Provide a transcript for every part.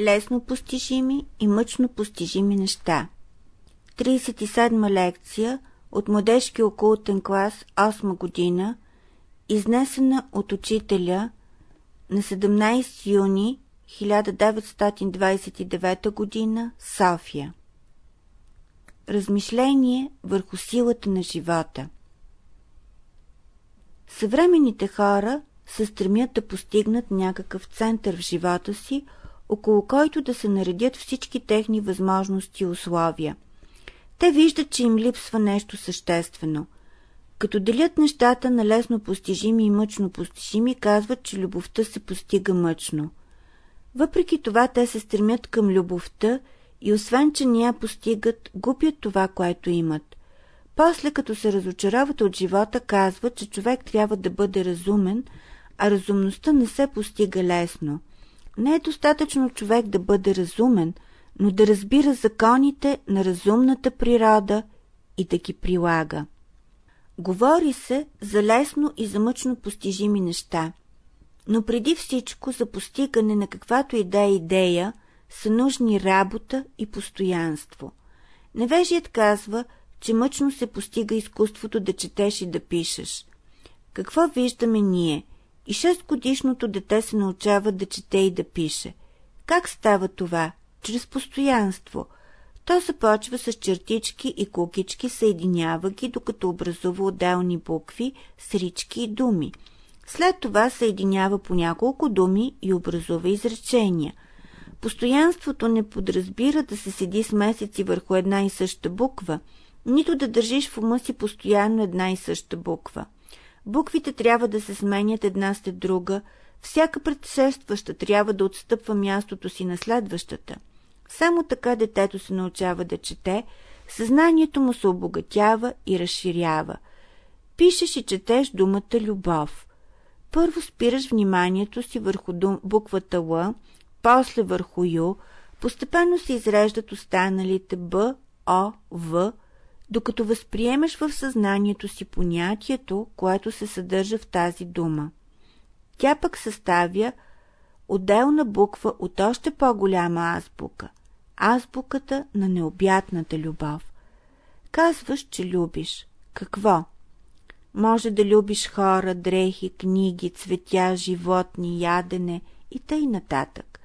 лесно постижими и мъчно постижими неща. 37 лекция от младежки окултен клас 8 година, изнесена от учителя на 17 юни 1929 година, София. Размишление върху силата на живота Съвременните хора се стремят да постигнат някакъв център в живота си, около който да се наредят всички техни възможности и условия. Те виждат, че им липсва нещо съществено. Като делят нещата на лесно постижими и мъчно постижими, казват, че любовта се постига мъчно. Въпреки това те се стремят към любовта и освен, че не я постигат, губят това, което имат. После, като се разочароват от живота, казват, че човек трябва да бъде разумен, а разумността не се постига лесно. Не е достатъчно човек да бъде разумен, но да разбира законите на разумната природа и да ги прилага. Говори се за лесно и за мъчно постижими неща, но преди всичко за постигане на каквато и да е идея са нужни работа и постоянство. Невежият казва, че мъчно се постига изкуството да четеш и да пишеш. Какво виждаме ние – и 6 годишното дете се научава да чете и да пише. Как става това? Чрез постоянство. То започва с чертички и кукички, съединява ги, докато образува отделни букви, срички и думи. След това съединява по няколко думи и образува изречения. Постоянството не подразбира да се седи с месеци върху една и съща буква, нито да държиш в ума си постоянно една и съща буква – Буквите трябва да се сменят една след друга, всяка предшестваща трябва да отстъпва мястото си на следващата. Само така детето се научава да чете, съзнанието му се обогатява и разширява. Пишеш и четеш думата любов. Първо спираш вниманието си върху дум, буквата Л, после върху Ю, постепенно се изреждат останалите Б, О, В, докато възприемеш в съзнанието си понятието, което се съдържа в тази дума. Тя пък съставя отделна буква от още по-голяма азбука – азбуката на необятната любов. Казваш, че любиш. Какво? Може да любиш хора, дрехи, книги, цветя, животни, ядене и тъй нататък.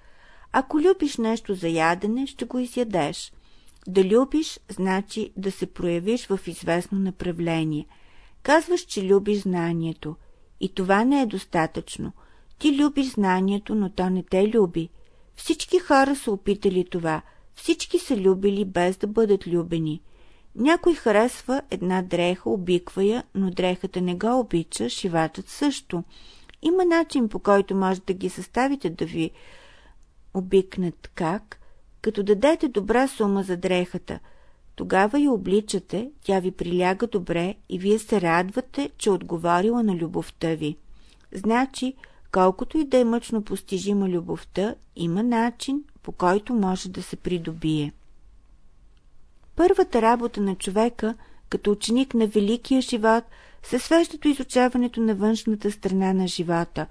Ако любиш нещо за ядене, ще го изядеш – да любиш, значи да се проявиш в известно направление. Казваш, че любиш знанието. И това не е достатъчно. Ти любиш знанието, но то не те люби. Всички хора са опитали това. Всички са любили без да бъдат любени. Някой харесва една дреха, обиква я, но дрехата не го обича, шивачът също. Има начин по който може да ги съставите да ви обикнат как – като дадете добра сума за дрехата. Тогава я обличате, тя ви приляга добре и вие се радвате, че отговорила на любовта ви. Значи, колкото и да е мъчно постижима любовта, има начин, по който може да се придобие. Първата работа на човека, като ученик на великия живот, се свежда до изучаването на външната страна на живота.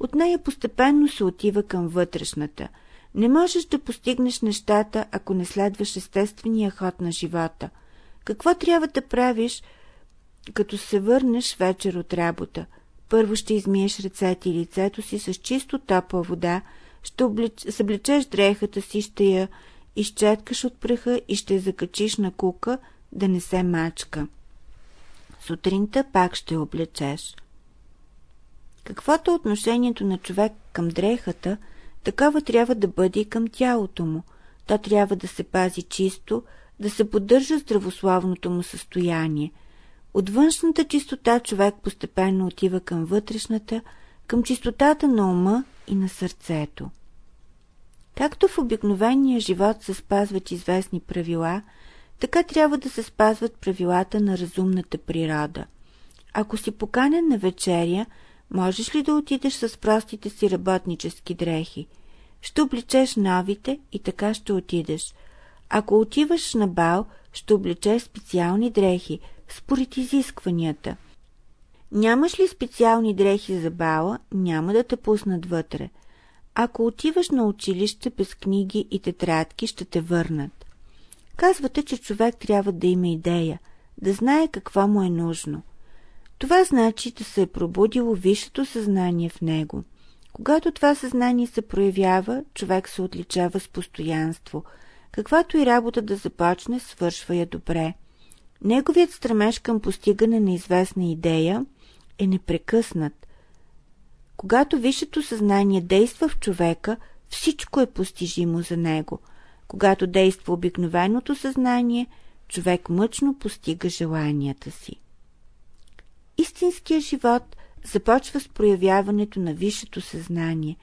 От нея постепенно се отива към вътрешната – не можеш да постигнеш нещата, ако не следваш естествения ход на живота. Какво трябва да правиш, като се върнеш вечер от работа? Първо ще измиеш ръцете и лицето си с чисто топла вода, ще облеч... съблечеш дрехата си, ще я изчеткаш от праха и ще закачиш на кука да не се мачка. Сутринта пак ще облечеш. Каквото е отношението на човек към дрехата – Такава трябва да бъде и към тялото му. То трябва да се пази чисто, да се поддържа здравословното му състояние. От външната чистота човек постепенно отива към вътрешната, към чистотата на ума и на сърцето. Както в обикновения живот се спазват известни правила, така трябва да се спазват правилата на разумната природа. Ако си поканен на вечеря, Можеш ли да отидеш с простите си работнически дрехи? Ще обличеш новите и така ще отидеш. Ако отиваш на бал, ще обличеш специални дрехи, според изискванията. Нямаш ли специални дрехи за бала, няма да те пуснат вътре. Ако отиваш на училище без книги и тетрадки, ще те върнат. Казвате, че човек трябва да има идея, да знае какво му е нужно. Това значи да се е пробудило висшето съзнание в него. Когато това съзнание се проявява, човек се отличава с постоянство. Каквато и работа да започне, свършва я добре. Неговият стремеж към постигане на известна идея е непрекъснат. Когато висшето съзнание действа в човека, всичко е постижимо за него. Когато действа обикновеното съзнание, човек мъчно постига желанията си. Истинският живот започва с проявяването на висшето съзнание.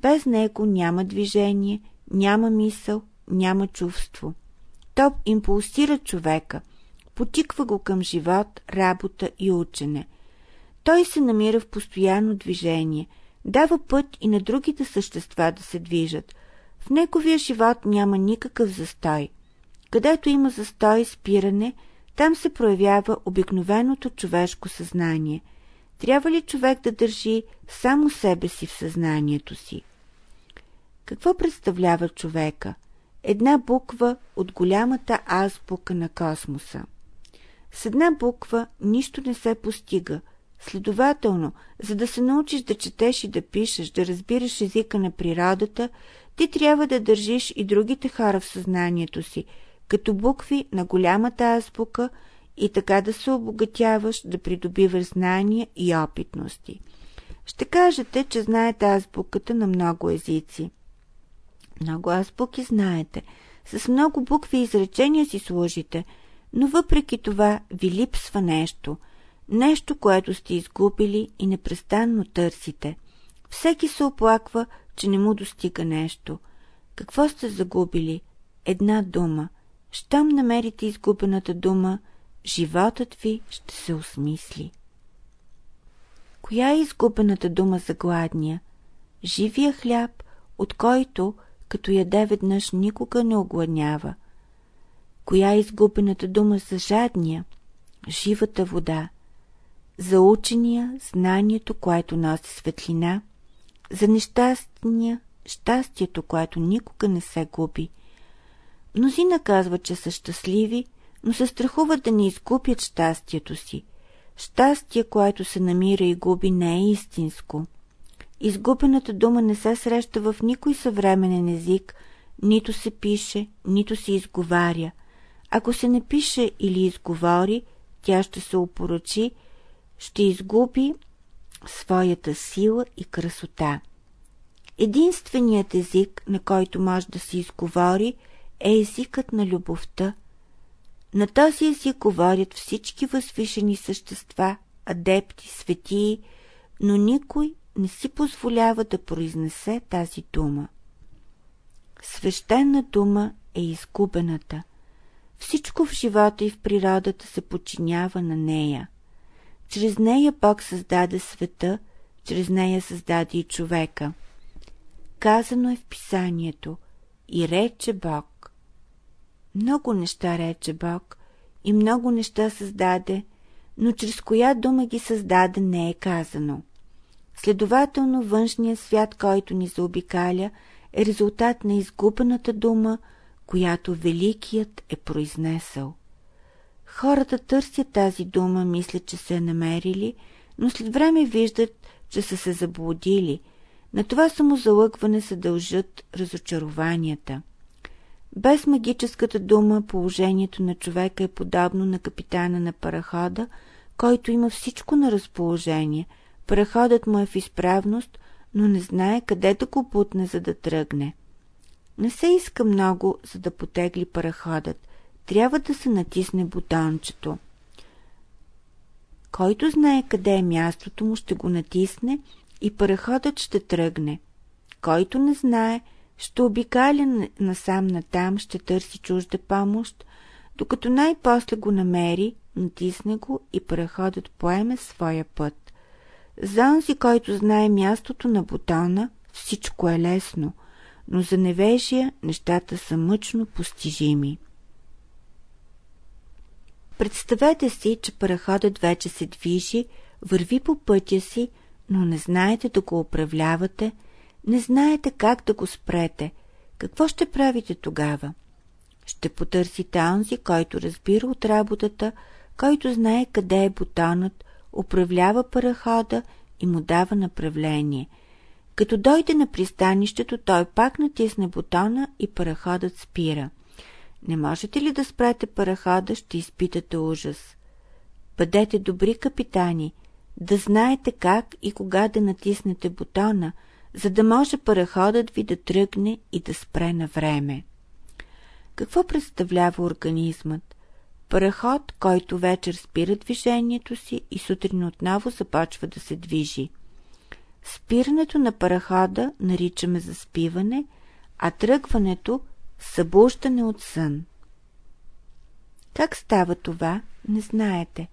Без него няма движение, няма мисъл, няма чувство. То импулсира човека, потиква го към живот, работа и учене. Той се намира в постоянно движение, дава път и на другите същества да се движат. В неговия живот няма никакъв застой. Където има застой, спиране, там се проявява обикновеното човешко съзнание. Трябва ли човек да държи само себе си в съзнанието си? Какво представлява човека? Една буква от голямата азбука на космоса. С една буква нищо не се постига. Следователно, за да се научиш да четеш и да пишеш, да разбираш езика на природата, ти трябва да държиш и другите хора в съзнанието си, като букви на голямата азбука и така да се обогатяваш, да придобиваш знания и опитности. Ще кажете, че знаете азбуката на много езици. Много азбуки знаете. С много букви и изречения си служите, но въпреки това ви липсва нещо. Нещо, което сте изгубили и непрестанно търсите. Всеки се оплаква, че не му достига нещо. Какво сте загубили? Една дума. Щом намерите изгубената дума, животът ви ще се осмисли. Коя е изгубената дума за гладния? Живия хляб, от който, като яде веднъж, никога не огладнява. Коя е изгубената дума за жадния? Живата вода. За учения, знанието, което носи светлина. За нещастния, щастието, което никога не се губи – Мнозина казват, че са щастливи, но се страхуват да не изгубят щастието си. Щастие, което се намира и губи, не е истинско. Изгубената дума не се среща в никой съвременен език, нито се пише, нито се изговаря. Ако се не пише или изговори, тя ще се опорочи, ще изгуби своята сила и красота. Единственият език, на който може да се изговори, е езикът на любовта. На този език говорят всички възвишени същества, адепти, светии, но никой не си позволява да произнесе тази дума. Свещена дума е изгубената. Всичко в живота и в природата се подчинява на нея. Чрез нея Бог създаде света, чрез нея създаде и човека. Казано е в писанието и рече Бог. Много неща рече Бог и много неща създаде, но чрез коя дума ги създаде не е казано. Следователно външният свят, който ни заобикаля, е резултат на изгубената дума, която Великият е произнесъл. Хората търсят тази дума, мислят, че се е намерили, но след време виждат, че са се заблудили. На това самозалъгване се дължат разочарованията – без магическата дума положението на човека е подобно на капитана на парахода, който има всичко на разположение. Параходът му е в изправност, но не знае къде да го бутне, за да тръгне. Не се иска много, за да потегли параходът. Трябва да се натисне бутончето. Който знае къде е мястото му, ще го натисне и параходът ще тръгне. Който не знае, ще обикаля насам натам, ще търси чужда помощ, докато най-после го намери, натисне го и параходът поеме своя път. За онзи, който знае мястото на бутона, всичко е лесно, но за невежия нещата са мъчно постижими. Представете си, че параходът вече се движи, върви по пътя си, но не знаете да го управлявате – Не знаете как да го спрете. Какво ще правите тогава? Ще потърсите онзи, който разбира от работата, който знае къде е бутонът, управлява парахода и му дава направление. Като дойде на пристанището, той пак натисне бутона и параходът спира. Не можете ли да спрете парахода, ще изпитате ужас. Бъдете добри капитани, да знаете как и кога да натиснете бутона, за да може параходът ви да тръгне и да спре на време. Какво представлява организмът? Параход, който вечер спира движението си и сутрин отново започва да се движи. Спирането на парахода наричаме заспиване, а тръгването – събуждане от сън. Как става това, не знаете.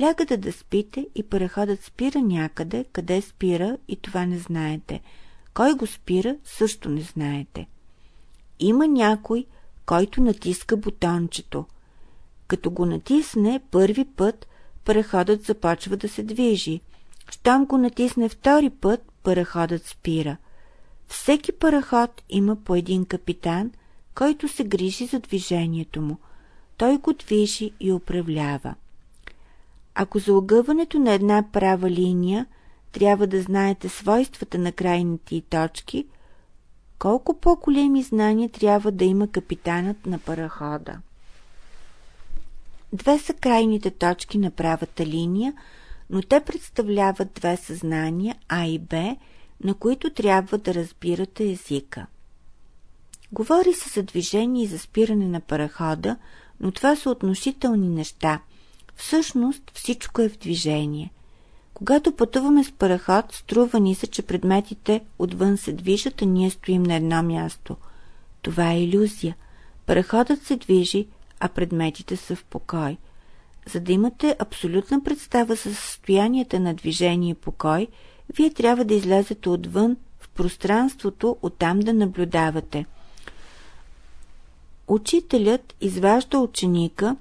Лягате да спите и параходът спира някъде, къде спира и това не знаете. Кой го спира, също не знаете. Има някой, който натиска бутончето. Като го натисне първи път, параходът започва да се движи. Щом го натисне втори път, параходът спира. Всеки параход има по един капитан, който се грижи за движението му. Той го движи и управлява. Ако за огъването на една права линия трябва да знаете свойствата на крайните точки, колко по-големи знания трябва да има капитанът на парахода. Две са крайните точки на правата линия, но те представляват две съзнания А и Б, на които трябва да разбирате езика. Говори се за движение и за спиране на парахода, но това са относителни неща. Всъщност всичко е в движение. Когато пътуваме с параход, струва ни се, че предметите отвън се движат, а ние стоим на едно място. Това е иллюзия. Параходът се движи, а предметите са в покой. За да имате абсолютна представа за състоянията на движение и покой, вие трябва да излезете отвън в пространството, оттам да наблюдавате. Учителят изважда ученика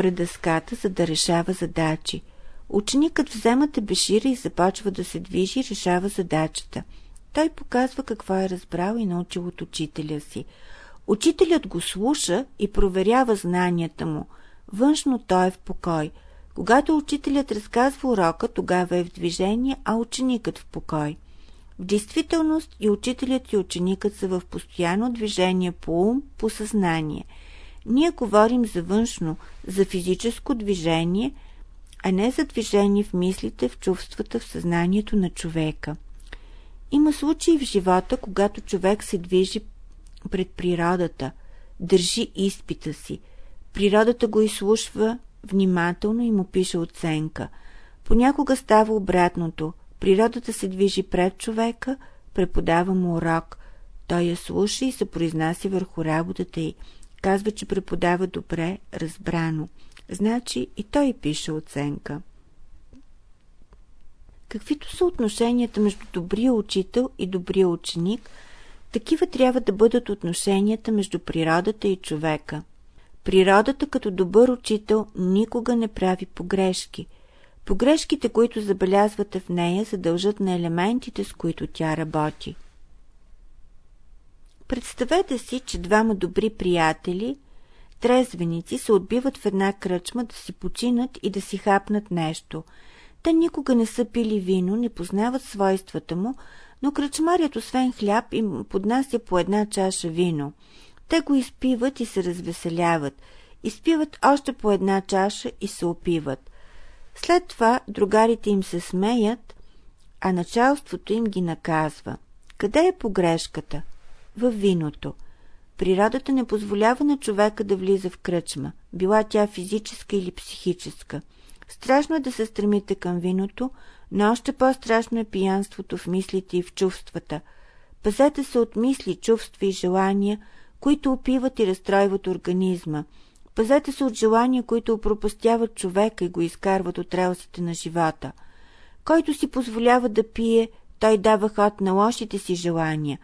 пред дъската, за да решава задачи. Ученикът взема тебешира и започва да се движи и решава задачата. Той показва какво е разбрал и научил от учителя си. Учителят го слуша и проверява знанията му. Външно той е в покой. Когато учителят разказва урока, тогава е в движение, а ученикът в покой. В действителност и учителят и ученикът са в постоянно движение по ум, по съзнание. Ние говорим за външно, за физическо движение, а не за движение в мислите, в чувствата, в съзнанието на човека. Има случаи в живота, когато човек се движи пред природата, държи изпита си. Природата го изслушва внимателно и му пише оценка. Понякога става обратното. Природата се движи пред човека, преподава му урок. Той я слуша и се произнася върху работата й. Казва, че преподава добре, разбрано. Значи и той пише оценка. Каквито са отношенията между добрия учител и добрия ученик – такива трябва да бъдат отношенията между природата и човека. Природата като добър учител никога не прави погрешки. Погрешките, които забелязвате в нея, се дължат на елементите, с които тя работи. Представете си, че двама добри приятели, трезвеници, се отбиват в една кръчма да си починат и да си хапнат нещо. Те никога не са пили вино, не познават свойствата му, но кръчмарят освен хляб им поднася по една чаша вино. Те го изпиват и се развеселяват. Изпиват още по една чаша и се опиват. След това другарите им се смеят, а началството им ги наказва. Къде е погрешката? Във виното. Природата не позволява на човека да влиза в кръчма, била тя физическа или психическа. Страшно е да се стремите към виното, но още по-страшно е пиянството в мислите и в чувствата. Пазете се от мисли, чувства и желания, които опиват и разстройват организма. Пазете се от желания, които опропастяват човека и го изкарват от релсите на живота. Който си позволява да пие, той дава ход на лошите си желания.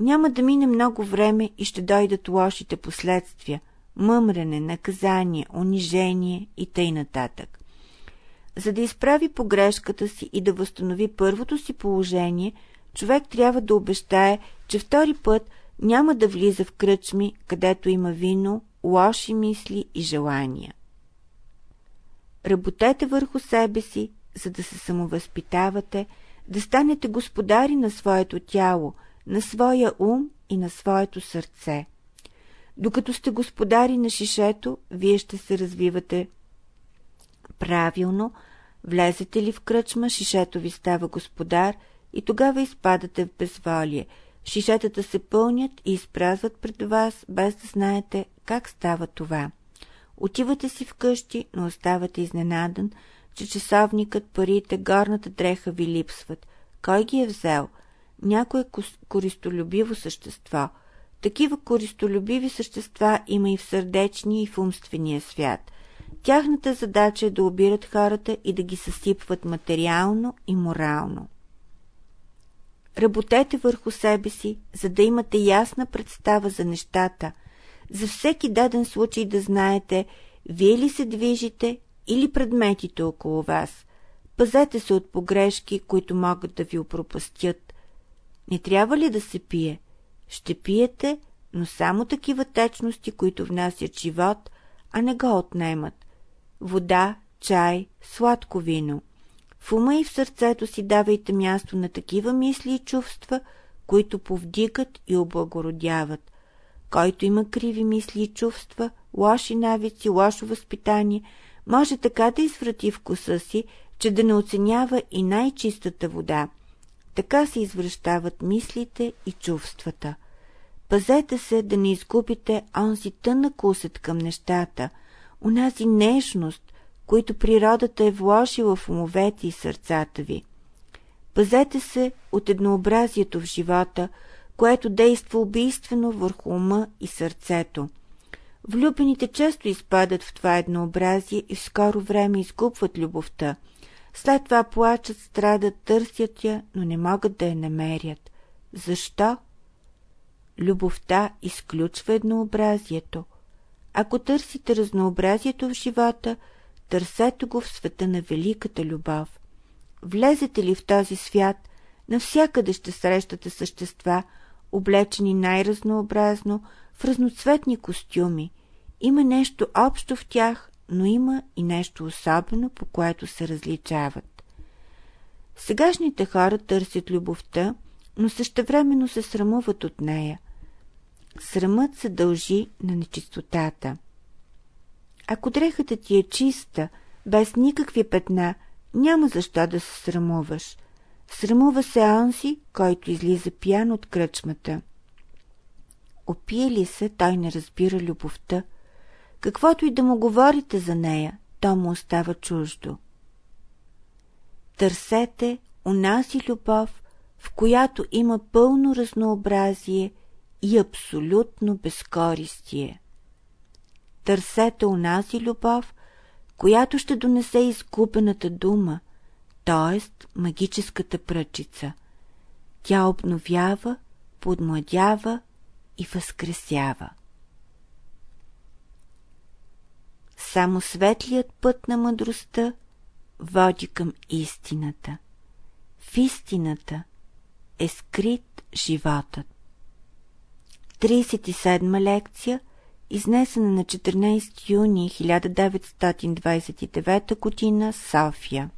Няма да мине много време и ще дойдат лошите последствия – мъмрене, наказание, унижение и тъй нататък. За да изправи погрешката си и да възстанови първото си положение, човек трябва да обещае, че втори път няма да влиза в кръчми, където има вино, лоши мисли и желания. Работете върху себе си, за да се самовъзпитавате, да станете господари на своето тяло, на своя ум и на своето сърце. Докато сте господари на шишето, вие ще се развивате правилно, влезете ли в кръчма, шишето ви става господар и тогава изпадате в безволие. Шишетата се пълнят и изпразват пред вас, без да знаете как става това. Отивате си вкъщи, но оставате изненадан, че часовникът, парите, горната дреха ви липсват. Кой ги е взел? Някое користолюбиво същество. Такива користолюбиви същества има и в сърдечния и в умствения свят. Тяхната задача е да обират хората и да ги съсипват материално и морално. Работете върху себе си, за да имате ясна представа за нещата, за всеки даден случай да знаете, вие ли се движите или предметите около вас. Пазете се от погрешки, които могат да ви опропастят. Не трябва ли да се пие? Ще пиете, но само такива течности, които внасят живот, а не го отнемат. Вода, чай, сладко вино. В ума и в сърцето си давайте място на такива мисли и чувства, които повдигат и облагородяват. Който има криви мисли и чувства, лоши навици, лошо възпитание, може така да изврати вкуса си, че да не оценява и най-чистата вода. Така се извръщават мислите и чувствата. Пазете се да не изгубите онзи тънък усет към нещата, унази нежност, които природата е вложила в умовете и сърцата ви. Пазете се от еднообразието в живота, което действа убийствено върху ума и сърцето. Влюбените често изпадат в това еднообразие и в скоро време изгубват любовта. След това плачат, страдат, търсят я, но не могат да я намерят. Защо? Любовта изключва еднообразието. Ако търсите разнообразието в живота, търсете го в света на великата любов. Влезете ли в този свят, навсякъде ще срещате същества, облечени най-разнообразно, в разноцветни костюми. Има нещо общо в тях, но има и нещо особено, по което се различават. Сегашните хора търсят любовта, но същевременно се срамуват от нея. Срамът се дължи на нечистотата. Ако дрехата ти е чиста, без никакви петна, няма защо да се срамуваш. Срамува се Анси, който излиза пиян от кръчмата. Опие ли се, той не разбира любовта. Каквото и да му говорите за нея, то му остава чуждо. Търсете унази любов, в която има пълно разнообразие и абсолютно безкористие. Търсете унази любов, която ще донесе изкупената дума, т.е. магическата пръчица. Тя обновява, подмладява и възкресява. Само светлият път на мъдростта води към истината. В истината е скрит животът. 37 лекция, изнесена на 14 юни 1929 г. София